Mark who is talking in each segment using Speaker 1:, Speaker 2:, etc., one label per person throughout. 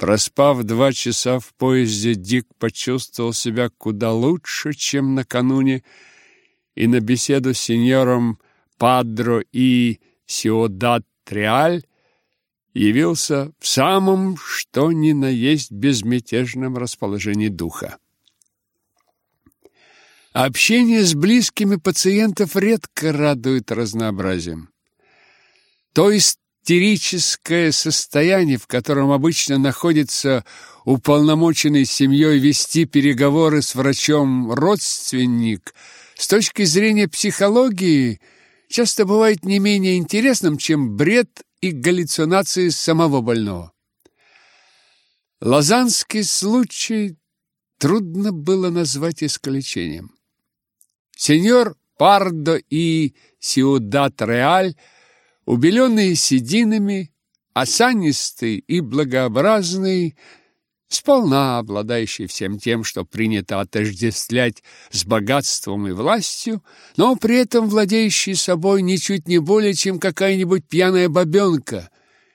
Speaker 1: Проспав два часа в поезде, Дик почувствовал себя куда лучше, чем накануне, и на беседу с сеньором Падро и Сиодат Реаль явился в самом что ни на есть безмятежном расположении духа. Общение с близкими пациентов редко радует разнообразием. То истерическое состояние, в котором обычно находится уполномоченный семьей вести переговоры с врачом родственник, с точки зрения психологии часто бывает не менее интересным, чем бред и галлюцинации самого больного. Лазанский случай трудно было назвать исключением. Сеньор Пардо и Сиудат Реаль, убеленные сединами, осанистый и благообразный, сполна обладающий всем тем, что принято отождествлять с богатством и властью, но при этом владеющий собой ничуть не более, чем какая-нибудь пьяная бабенка,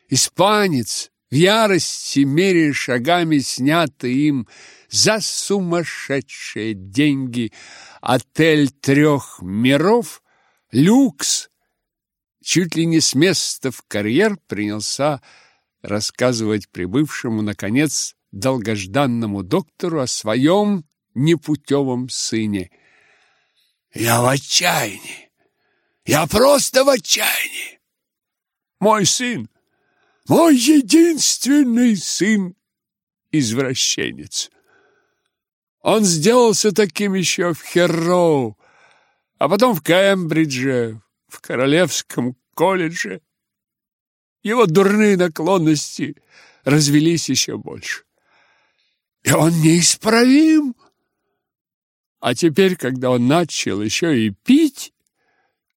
Speaker 1: испанец, в ярости меряя шагами снятые им за сумасшедшие деньги. Отель трех миров, люкс, чуть ли не с места в карьер принялся рассказывать прибывшему, наконец, долгожданному доктору о своем непутевом сыне. «Я в отчаянии! Я просто в отчаянии! Мой сын, мой единственный сын, извращенец!» Он сделался таким еще в Херроу, а потом в Кембридже, в Королевском колледже. Его дурные наклонности развелись еще больше. И он неисправим. А теперь, когда он начал еще и пить,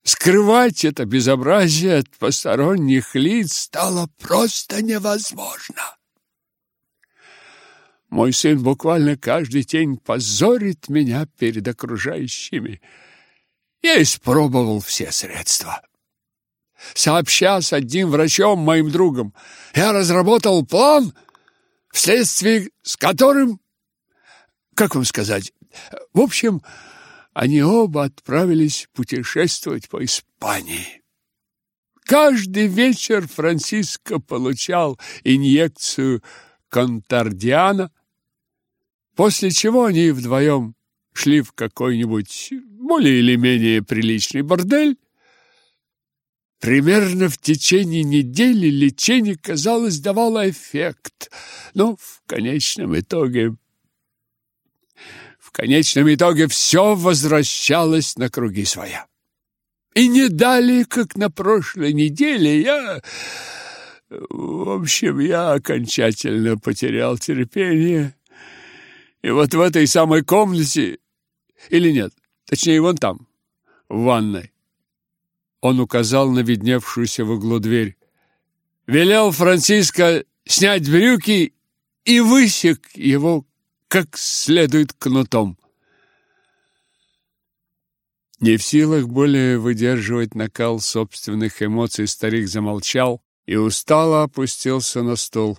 Speaker 1: скрывать это безобразие от посторонних лиц стало просто невозможно. Мой сын буквально каждый день позорит меня перед окружающими. Я испробовал все средства. Сообща с одним врачом, моим другом, я разработал план, вследствие с которым, как вам сказать, в общем, они оба отправились путешествовать по Испании. Каждый вечер Франциско получал инъекцию контардиана, После чего они вдвоем шли в какой-нибудь более или менее приличный бордель. Примерно в течение недели лечение, казалось, давало эффект, но в конечном итоге... В конечном итоге все возвращалось на круги своя. И не далее, как на прошлой неделе, я... В общем, я окончательно потерял терпение и вот в этой самой комнате, или нет, точнее, вон там, в ванной. Он указал на видневшуюся в углу дверь. Велел Франциско снять брюки и высек его как следует кнутом. Не в силах более выдерживать накал собственных эмоций, старик замолчал и устало опустился на стол.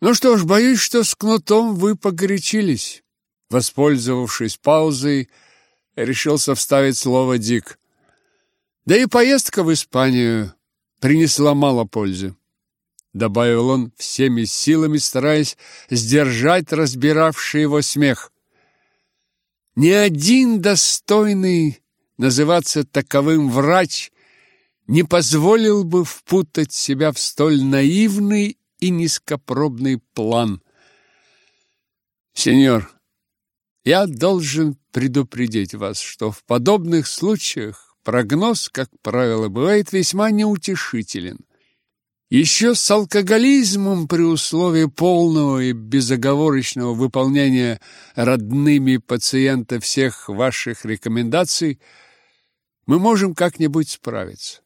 Speaker 1: Ну что ж, боюсь, что с кнутом вы погорячились. Воспользовавшись паузой, решился вставить слово Дик. Да и поездка в Испанию принесла мало пользы. Добавил он всеми силами, стараясь сдержать разбиравший его смех. Ни один достойный называться таковым врач не позволил бы впутать себя в столь наивный и низкопробный план. Сеньор, я должен предупредить вас, что в подобных случаях прогноз, как правило, бывает весьма неутешителен. Еще с алкоголизмом при условии полного и безоговорочного выполнения родными пациента всех ваших рекомендаций мы можем как-нибудь справиться.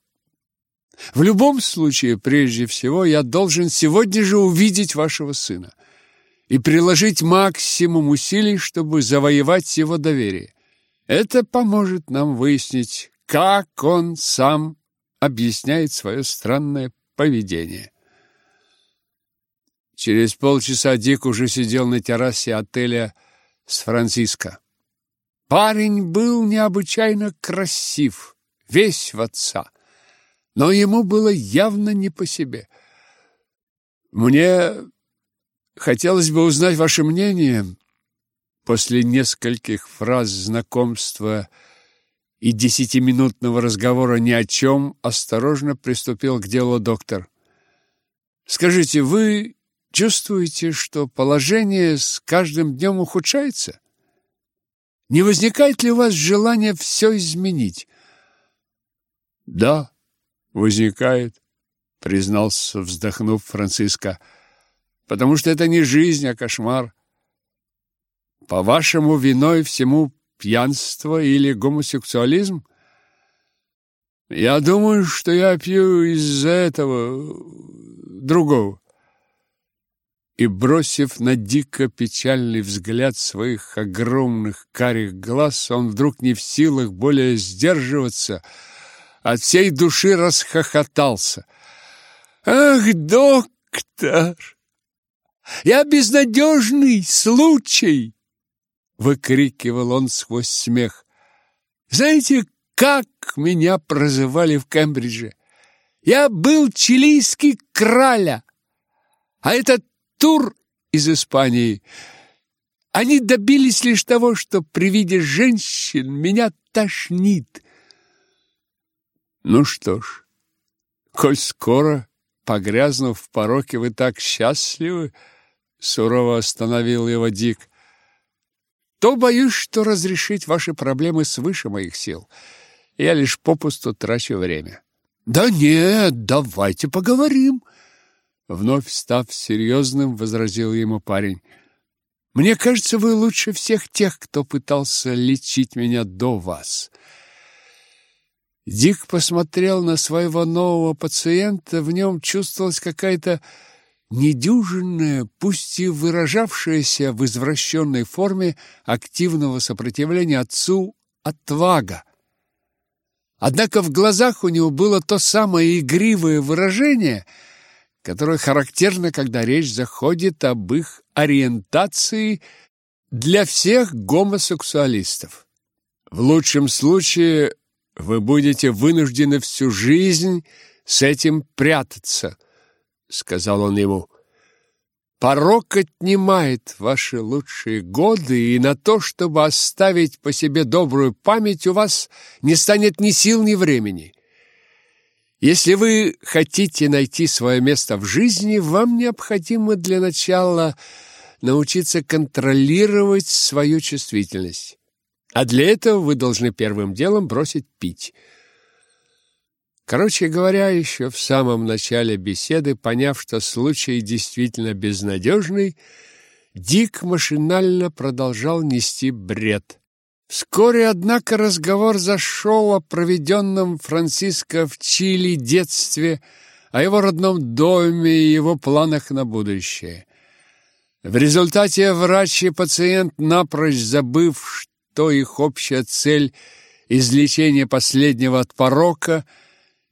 Speaker 1: В любом случае, прежде всего, я должен сегодня же увидеть вашего сына и приложить максимум усилий, чтобы завоевать его доверие. Это поможет нам выяснить, как он сам объясняет свое странное поведение. Через полчаса Дик уже сидел на террасе отеля с Франциско. Парень был необычайно красив, весь в отца, но ему было явно не по себе. Мне хотелось бы узнать ваше мнение. После нескольких фраз знакомства и десятиминутного разговора ни о чем осторожно приступил к делу доктор. Скажите, вы чувствуете, что положение с каждым днем ухудшается? Не возникает ли у вас желание все изменить?
Speaker 2: Да, возникает, признался, вздохнув Франциско, потому что это не жизнь, а кошмар. По-вашему, виной всему пьянство или гомосексуализм? Я думаю, что я пью из-за этого другого и, бросив на дико печальный взгляд своих огромных карих глаз, он вдруг не в силах более сдерживаться, от всей души расхохотался. «Ах, доктор! Я безнадежный случай!» — выкрикивал он сквозь смех. «Знаете, как меня прозывали в Кембридже? Я был чилийский краля, а этот тур из Испании. Они добились лишь того, что при виде женщин меня тошнит. Ну что ж, коль скоро, погрязнув в пороке, вы так счастливы, сурово остановил его Дик, то боюсь, что разрешить ваши проблемы свыше моих сил. Я лишь попусту трачу время. Да нет, давайте поговорим. Вновь став серьезным, возразил ему парень. Мне кажется, вы лучше всех тех, кто пытался лечить меня до вас. Дик посмотрел на своего нового пациента, в нем чувствовалась какая-то недюжинная, пусть и выражавшаяся в извращенной форме активного сопротивления отцу отвага. Однако в глазах у него было то самое игривое выражение — которое характерно, когда речь заходит об их ориентации для всех гомосексуалистов. В лучшем случае вы будете вынуждены всю жизнь с этим прятаться, сказал он ему. Порок отнимает ваши лучшие годы, и на то, чтобы оставить по себе добрую память, у вас не станет ни сил, ни времени. Если вы хотите найти свое место в жизни, вам необходимо для начала научиться контролировать свою чувствительность. А для этого вы должны первым делом бросить пить. Короче говоря, еще в самом начале беседы, поняв, что случай действительно безнадежный, Дик машинально продолжал нести бред. Вскоре, однако, разговор зашел о проведенном Франциско в Чили детстве, о его родном доме и его планах на будущее. В результате врач и пациент, напрочь забыв, что их общая цель – излечение последнего от порока,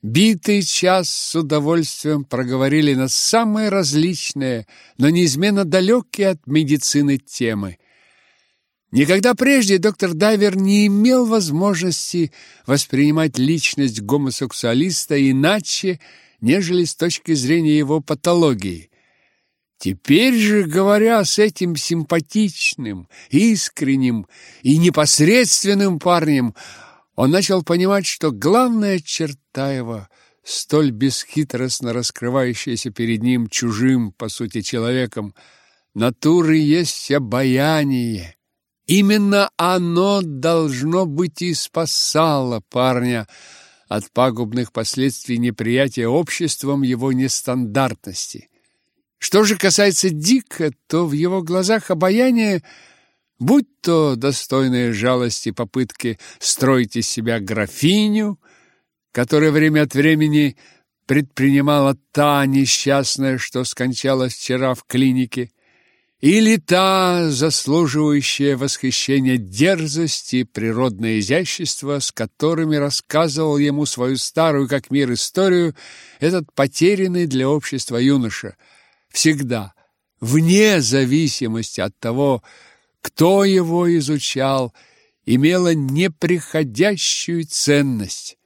Speaker 2: битый час с удовольствием проговорили на самые различные, но неизменно далекие от медицины темы – Никогда прежде доктор Дайвер не имел возможности воспринимать личность гомосексуалиста иначе, нежели с точки зрения его патологии. Теперь же, говоря с этим симпатичным, искренним и непосредственным парнем, он начал понимать, что главная черта его, столь бесхитростно раскрывающаяся перед ним чужим, по сути, человеком, натуры есть обаяние, Именно оно должно быть и спасало парня от пагубных последствий неприятия обществом его нестандартности. Что же касается Дика, то в его глазах обаяние, будь то достойные жалости попытки строить из себя графиню, которая время от времени предпринимала та несчастная, что скончалась вчера в клинике, или та, заслуживающая восхищения дерзость и природное изящество, с которыми рассказывал ему свою старую как мир историю этот потерянный для общества юноша, всегда
Speaker 1: вне зависимости от того, кто его изучал, имело неприходящую ценность.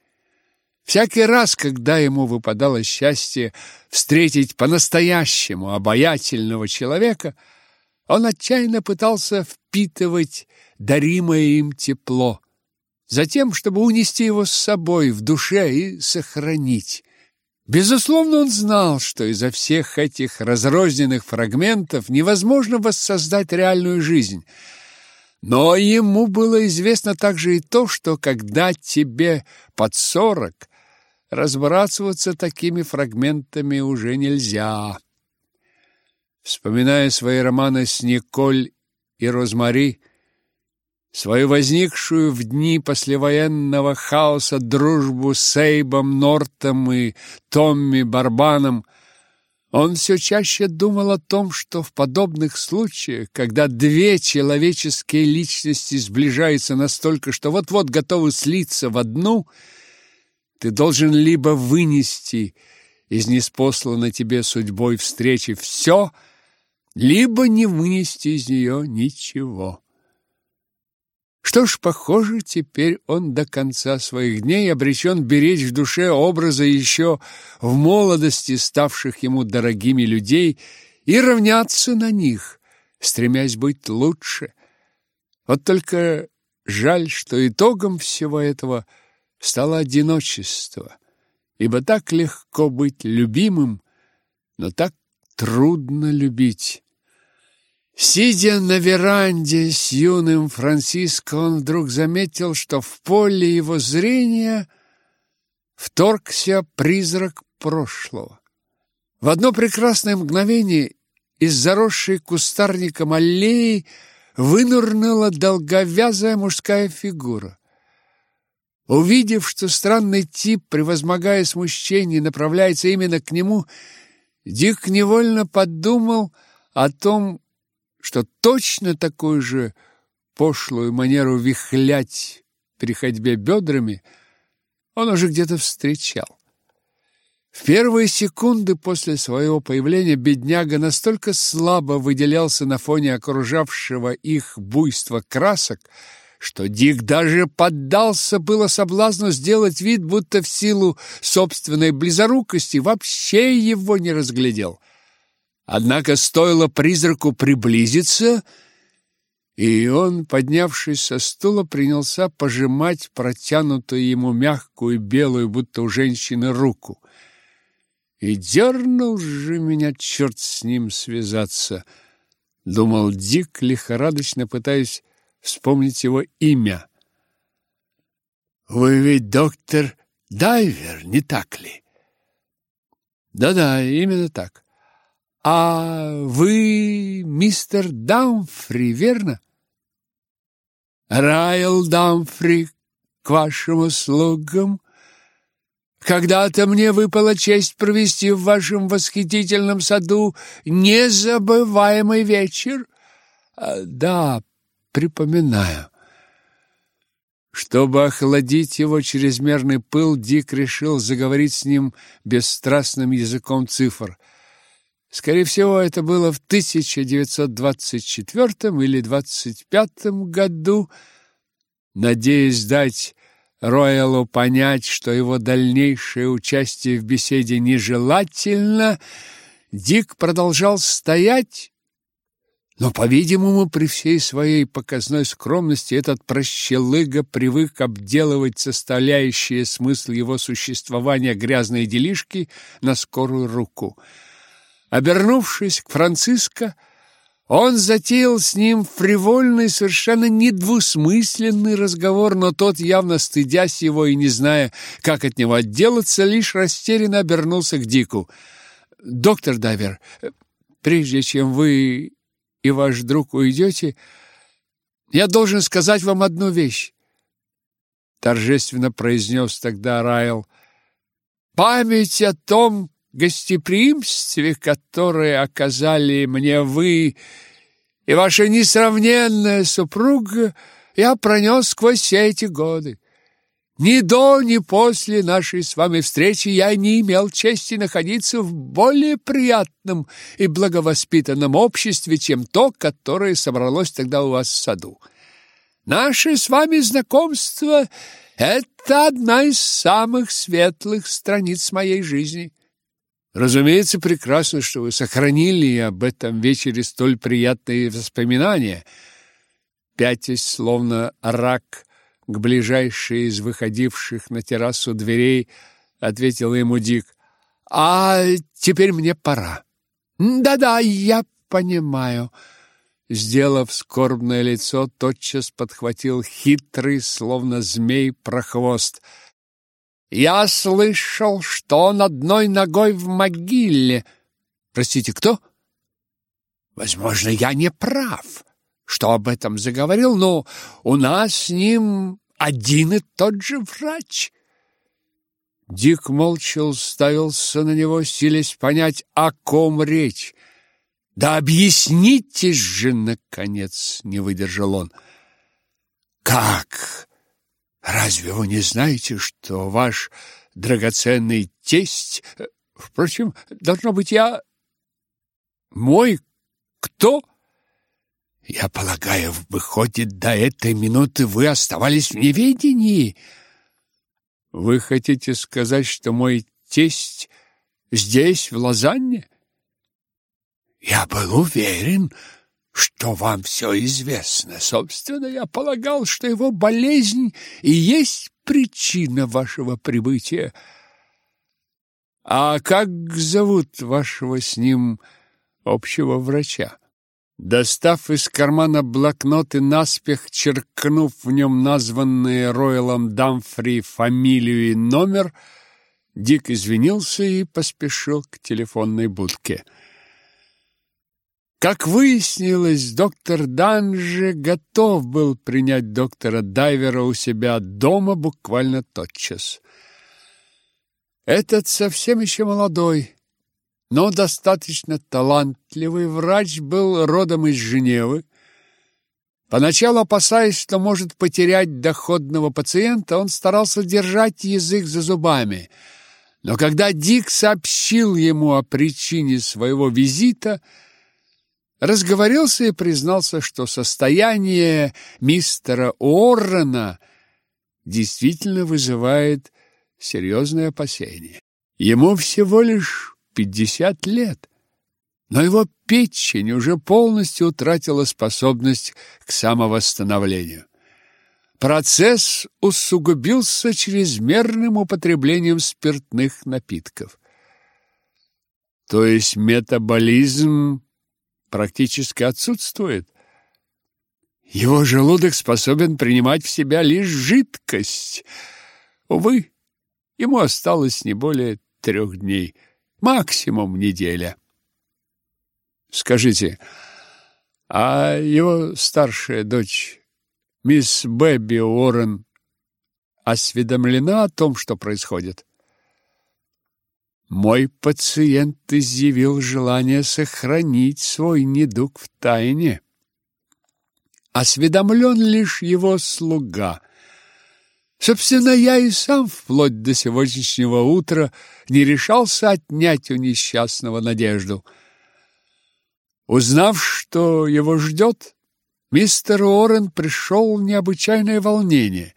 Speaker 1: Всякий раз, когда ему выпадало счастье встретить по-настоящему обаятельного человека, он отчаянно пытался впитывать даримое им тепло, затем, чтобы унести его с собой в душе и сохранить. Безусловно, он знал, что изо всех этих разрозненных фрагментов невозможно воссоздать реальную жизнь. Но ему было известно также и то, что когда тебе под сорок, разбрасываться такими фрагментами уже нельзя. Вспоминая свои романы с Николь и Розмари, свою возникшую в дни послевоенного хаоса дружбу с Эйбом Нортом и Томми Барбаном, он все чаще думал о том, что в подобных случаях, когда две человеческие личности сближаются настолько, что вот-вот готовы слиться в одну, ты должен либо вынести из неспосланной тебе судьбой встречи все, либо не вынести из нее ничего. Что ж, похоже, теперь он до конца своих дней обречен беречь в душе образы еще в молодости ставших ему дорогими людей и равняться на них, стремясь быть лучше. Вот только жаль, что итогом всего этого стало одиночество, ибо так легко быть любимым, но так трудно любить. Сидя на веранде с юным Франциско, он вдруг заметил, что в поле его зрения вторгся призрак прошлого. В одно прекрасное мгновение из заросшей кустарником аллеи вынырнула долговязая мужская фигура. Увидев, что странный тип, превозмогая смущение, направляется именно к нему, Дик невольно подумал о том, что точно такую же пошлую манеру вихлять при ходьбе бедрами он уже где-то встречал. В первые секунды после своего появления бедняга настолько слабо выделялся на фоне окружавшего их буйства красок, что Дик даже поддался было соблазну сделать вид, будто в силу собственной близорукости вообще его не разглядел. Однако стоило призраку приблизиться, и он, поднявшись со стула, принялся пожимать протянутую ему мягкую белую, будто у женщины, руку. И дернул же меня черт с ним связаться, думал Дик, лихорадочно пытаясь вспомнить его имя. «Вы ведь доктор Дайвер, не так ли?» «Да-да, именно так». «А вы мистер Дамфри, верно?» «Райл Дамфри, к вашим услугам. Когда-то мне выпала честь провести в вашем восхитительном саду незабываемый вечер. А, да, припоминаю». Чтобы охладить его чрезмерный пыл, Дик решил заговорить с ним бесстрастным языком цифр – Скорее всего, это было в 1924 или 25 году, надеясь дать Роялу понять, что его дальнейшее участие в беседе нежелательно, Дик продолжал стоять, но, по-видимому, при всей своей показной скромности этот прощелыга привык обделывать составляющие смысл его существования грязные делишки на скорую руку – Обернувшись к Франциско, он затеял с ним фривольный, совершенно недвусмысленный разговор, но тот, явно стыдясь его и не зная, как от него отделаться, лишь растерянно обернулся к Дику. «Доктор Дайвер, прежде чем вы и ваш друг уйдете, я должен сказать вам одну вещь», — торжественно произнес тогда Райл. «Память о том, гостеприимстве, которое оказали мне вы и ваша несравненная супруга, я пронес сквозь все эти годы. Ни до, ни после нашей с вами встречи я не имел чести находиться в более приятном и благовоспитанном обществе, чем то, которое собралось тогда у вас в саду. Наше с вами знакомство — это одна из самых светлых страниц моей жизни. Разумеется, прекрасно, что вы сохранили об этом вечере столь приятные воспоминания. Пятясь, словно рак, к ближайшей из выходивших на террасу дверей, ответил ему Дик. «А теперь мне пора». «Да-да, я понимаю». Сделав скорбное лицо, тотчас подхватил хитрый, словно змей, прохвост – я слышал, что он одной ногой в могиле. Простите, кто? Возможно, я не прав, что об этом заговорил, но у нас с ним один и тот же врач. Дик молча уставился на него, силясь понять, о ком речь. «Да объяснитесь же, наконец!» — не выдержал он. «Как Разве вы не знаете, что ваш драгоценный тесть... Э, впрочем, должно быть, я... Мой кто? Я полагаю, выходит, до этой минуты вы оставались в неведении. Вы хотите сказать, что мой тесть здесь, в Лозанне? Я был уверен, что вам все известно. Собственно, я полагал, что его болезнь и есть причина вашего прибытия. А как зовут вашего с ним общего врача? Достав из кармана блокнот и наспех черкнув в нем названные Ройлом Дамфри фамилию и номер, Дик извинился и поспешил к телефонной будке. Как выяснилось, доктор Данже готов был принять доктора Дайвера у себя дома буквально тотчас. Этот совсем еще молодой, но достаточно талантливый врач был родом из Женевы. Поначалу опасаясь, что может потерять доходного пациента, он старался держать язык за зубами. Но когда Дик сообщил ему о причине своего визита – разговорился и признался, что состояние мистера Уоррена действительно вызывает серьезные опасения. Ему всего лишь пятьдесят лет, но его печень уже полностью утратила способность к самовосстановлению. Процесс усугубился чрезмерным употреблением спиртных напитков. То есть метаболизм практически отсутствует. Его желудок способен принимать в себя лишь жидкость. Увы, ему осталось не более трех дней, максимум неделя. Скажите, а его старшая дочь, мисс Бэби Уоррен, осведомлена о том, что происходит? Мой пациент изъявил желание сохранить свой недуг в тайне. Осведомлен лишь его слуга. Собственно, я и сам вплоть до сегодняшнего утра не решался отнять у несчастного надежду. Узнав, что его ждет, мистер Уоррен пришел в необычайное волнение.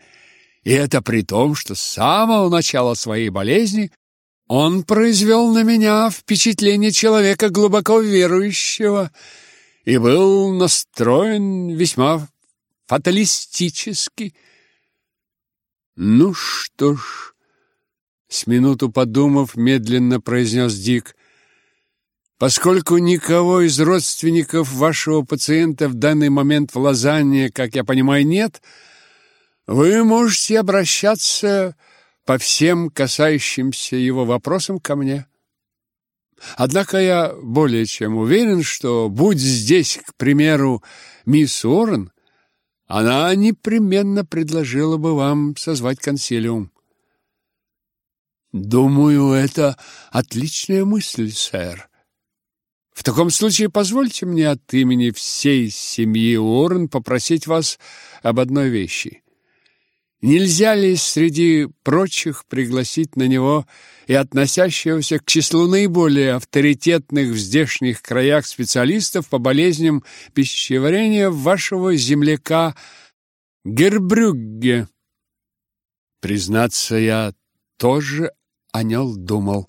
Speaker 1: И это при том, что с самого начала своей болезни он произвел на меня впечатление человека глубоко верующего и был настроен весьма фаталистически. Ну что ж, с минуту подумав, медленно произнес Дик, поскольку никого из родственников вашего пациента в данный момент в Лозанне, как я понимаю, нет, вы можете обращаться по всем касающимся его вопросам ко мне. Однако я более чем уверен, что будь здесь, к примеру, мисс Уоррен, она непременно предложила бы вам созвать консилиум. Думаю, это отличная мысль, сэр. В таком случае позвольте мне от имени всей семьи Уоррен попросить вас об одной вещи. Нельзя ли среди прочих пригласить на него и относящегося к числу наиболее авторитетных в здешних краях специалистов по болезням пищеварения вашего земляка Гербрюгге? Признаться, я тоже о нем думал.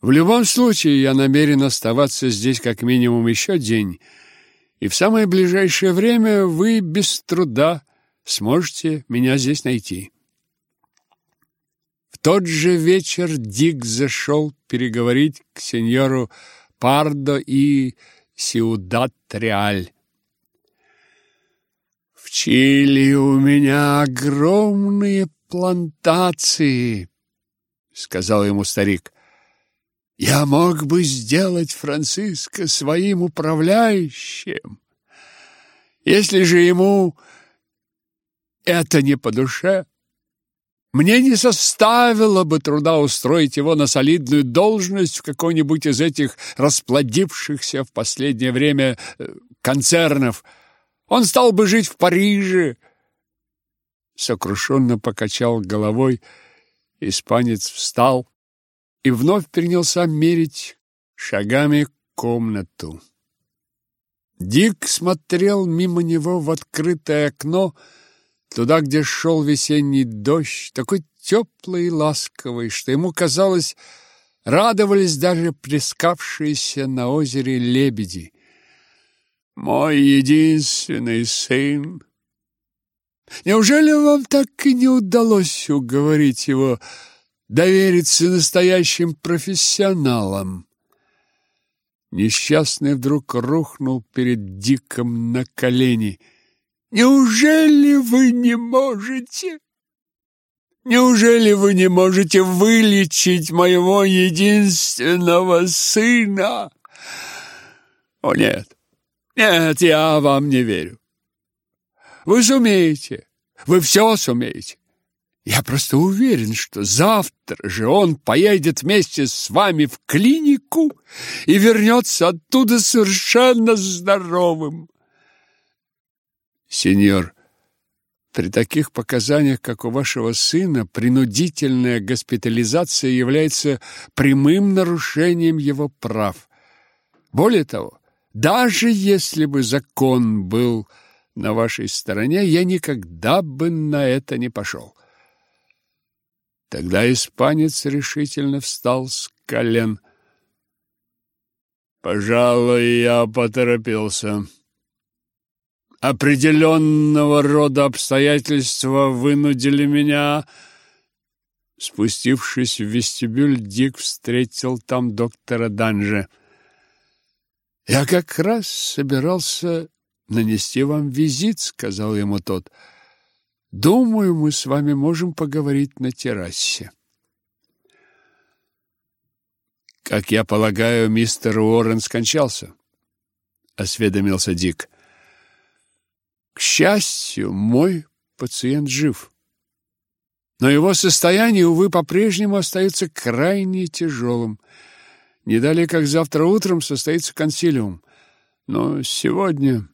Speaker 1: В любом случае, я намерен оставаться здесь как минимум еще день, и в самое ближайшее время вы без труда сможете меня здесь найти. В тот же вечер Дик зашел переговорить к сеньору Пардо и Сиудат-Реаль. «В Чили у меня огромные плантации», — сказал ему старик. «Я мог бы сделать Франциско своим управляющим. Если же ему это не по душе. Мне не составило бы труда устроить его на солидную должность в какой-нибудь из этих расплодившихся в последнее время э, концернов. Он стал бы жить в Париже. Сокрушенно покачал головой, испанец встал и вновь принялся мерить шагами комнату. Дик смотрел мимо него в открытое окно, туда, где шел весенний дождь, такой теплый и ласковый, что ему казалось, радовались даже плескавшиеся на озере лебеди. «Мой единственный сын!» Неужели вам так и не удалось уговорить его довериться настоящим профессионалам? Несчастный вдруг рухнул перед Диком на колени – Неужели вы не можете? Неужели вы не можете вылечить моего единственного сына? О, нет, нет, я вам не верю. Вы сумеете, вы все сумеете. Я просто уверен, что завтра же он поедет вместе с вами в клинику и вернется оттуда совершенно здоровым. Сеньор, при таких показаниях, как у вашего сына, принудительная госпитализация является прямым нарушением его прав. Более того, даже если бы закон был на вашей стороне, я никогда бы на это не пошел. Тогда испанец решительно встал с колен. «Пожалуй, я поторопился», определенного рода обстоятельства вынудили меня... Спустившись в вестибюль, Дик встретил там доктора Данже. «Я как раз собирался нанести вам визит», — сказал ему тот. «Думаю, мы с вами можем поговорить на террасе». «Как я полагаю, мистер Уоррен скончался?» — осведомился Дик. К счастью, мой пациент жив. Но его состояние, увы, по-прежнему остается крайне тяжелым. Не далее, как завтра утром, состоится консилиум. Но сегодня...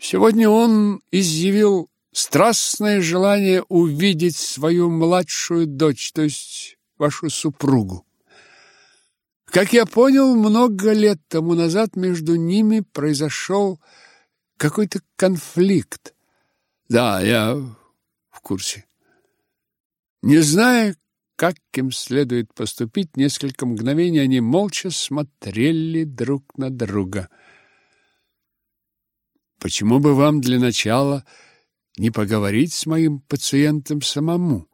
Speaker 1: Сегодня он изъявил страстное желание увидеть свою младшую дочь, то есть вашу супругу. Как я понял, много лет тому назад между ними произошел какой-то конфликт. Да, я в курсе. Не зная, как им следует поступить, несколько мгновений они молча смотрели друг на друга. Почему бы вам для начала не поговорить с моим пациентом самому?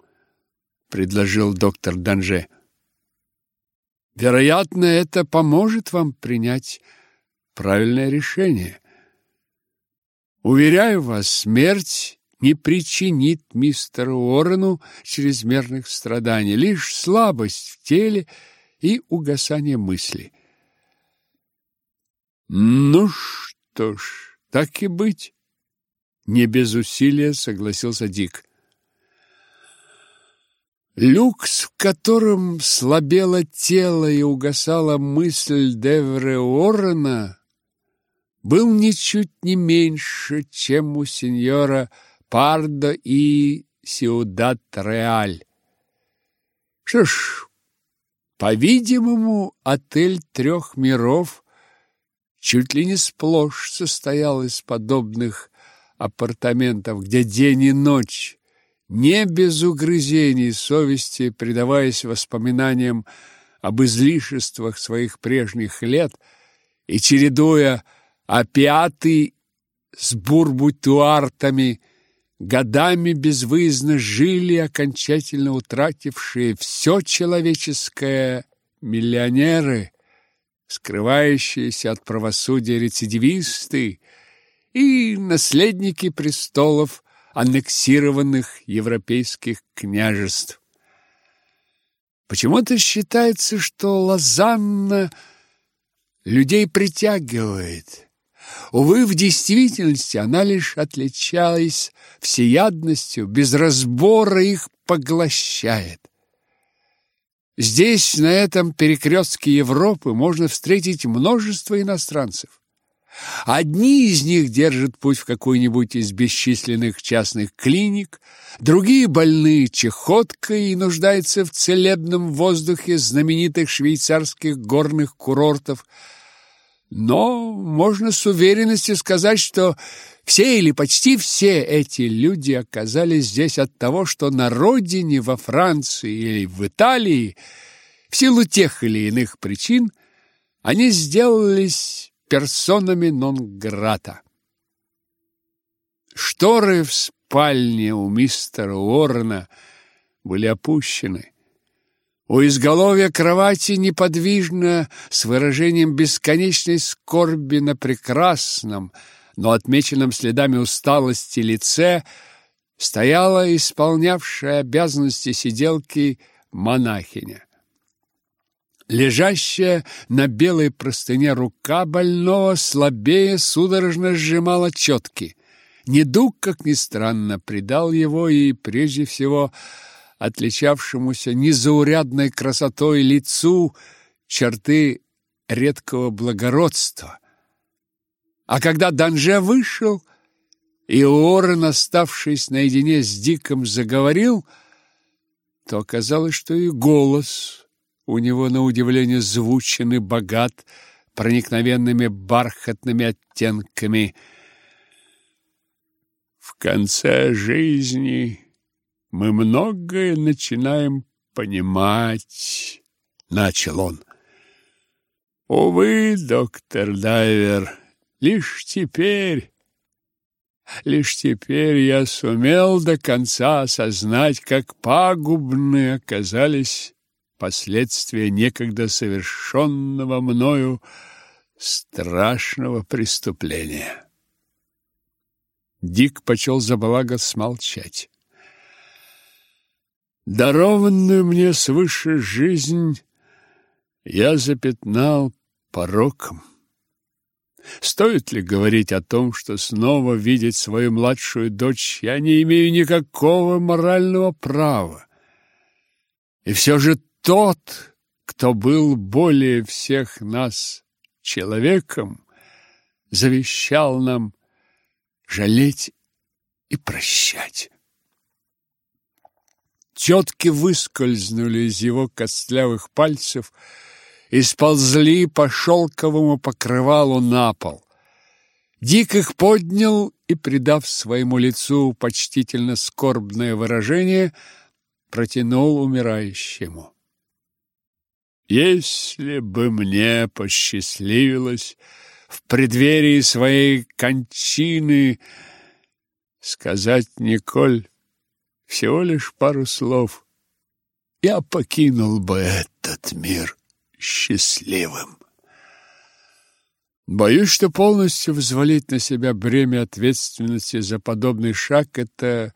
Speaker 1: предложил доктор Данже. Вероятно, это поможет вам принять правильное решение. Уверяю вас, смерть не причинит мистеру Уоррену чрезмерных страданий, лишь слабость в теле и угасание мысли. Ну что ж, так и быть. Не без усилия согласился Дик. Люкс, в котором слабело тело и угасала мысль Девре Уоррена, был ничуть не меньше, чем у сеньора Пардо и Сиудад-Реаль. Что ж, по-видимому, отель трех миров чуть ли не сплошь состоял из подобных апартаментов, где день и ночь, не без угрызений совести, предаваясь воспоминаниям об излишествах своих прежних лет и чередуя опиаты с бурбутуартами, годами безвыездно жили, окончательно утратившие все человеческое миллионеры, скрывающиеся от правосудия рецидивисты и наследники престолов аннексированных европейских княжеств. Почему-то считается, что Лозанна людей притягивает – Увы, в действительности она лишь отличалась всеядностью, без разбора их поглощает. Здесь, на этом перекрестке Европы, можно встретить множество иностранцев. Одни из них держат путь в какой-нибудь из бесчисленных частных клиник, другие больные чехоткой и нуждаются в целебном воздухе знаменитых швейцарских горных курортов – но можно с уверенностью сказать, что все или почти все эти люди оказались здесь от того, что на родине, во Франции или в Италии, в силу тех или иных причин, они сделались персонами нон-грата. Шторы в спальне у мистера Уоррена были опущены. У изголовья кровати неподвижно, с выражением бесконечной скорби на прекрасном, но отмеченном следами усталости лице, стояла исполнявшая обязанности сиделки монахиня. Лежащая на белой простыне рука больного слабее судорожно сжимала четки. Недуг, как ни странно, предал его и, прежде всего, отличавшемуся незаурядной красотой лицу черты редкого благородства. А когда Данже вышел, и Уоррен, оставшись наедине с Диком, заговорил, то оказалось, что и голос у него, на удивление, звучен и богат проникновенными бархатными оттенками. В конце жизни мы многое начинаем понимать, — начал он. Увы, доктор Дайвер, лишь теперь, лишь теперь я сумел до конца осознать, как пагубны оказались последствия некогда совершенного мною страшного преступления. Дик почел за благо смолчать. Дарованную мне свыше жизнь я запятнал пороком. Стоит ли говорить о том, что снова видеть свою младшую дочь я не имею никакого морального права? И все же тот, кто был более всех нас человеком, завещал нам жалеть и прощать. Тетки выскользнули из его костлявых пальцев и сползли по шелковому покрывалу на пол. Дик их поднял и, придав своему лицу почтительно скорбное выражение, протянул умирающему. «Если бы мне посчастливилось в преддверии своей кончины сказать Николь, всего лишь пару слов, я покинул бы этот мир счастливым. Боюсь, что полностью взвалить на себя бремя ответственности за подобный шаг — это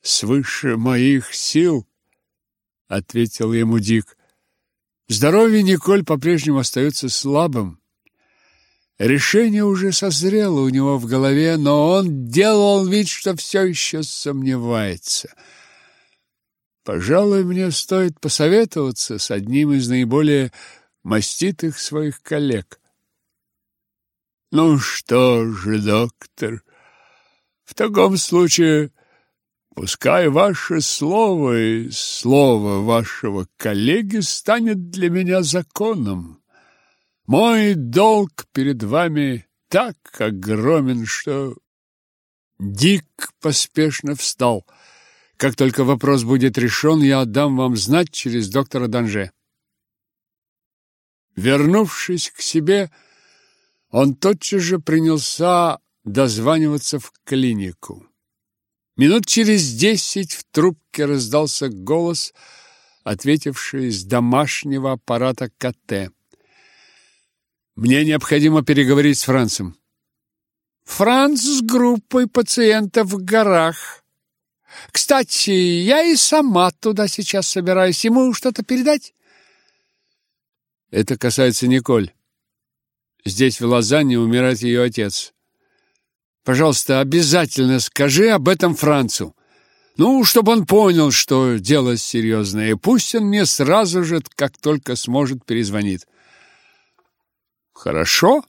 Speaker 1: свыше моих сил, — ответил ему Дик. Здоровье Николь по-прежнему остается слабым, Решение уже созрело у него в голове, но он делал вид, что все еще сомневается. Пожалуй, мне стоит посоветоваться с одним из наиболее маститых своих коллег. Ну что же, доктор, в таком случае Пускай ваше слово и слово вашего коллеги станет для меня законом. Мой долг перед вами так огромен, что
Speaker 2: Дик поспешно встал. Как только вопрос будет решен, я отдам вам знать через доктора Данже. Вернувшись к себе, он тотчас же принялся дозваниваться в клинику. Минут через десять в трубке раздался голос, ответивший из домашнего аппарата КТ. «Мне необходимо переговорить с Францем».
Speaker 3: «Франц с группой пациентов в горах. Кстати, я и сама туда сейчас собираюсь. Ему что-то передать?»
Speaker 2: «Это касается Николь. Здесь, в Лозанне, умирает ее отец. Пожалуйста, обязательно скажи об этом Францу. Ну, чтобы он понял, что дело серьезное. И пусть он мне сразу же, как только сможет, перезвонит.
Speaker 1: Хорошо?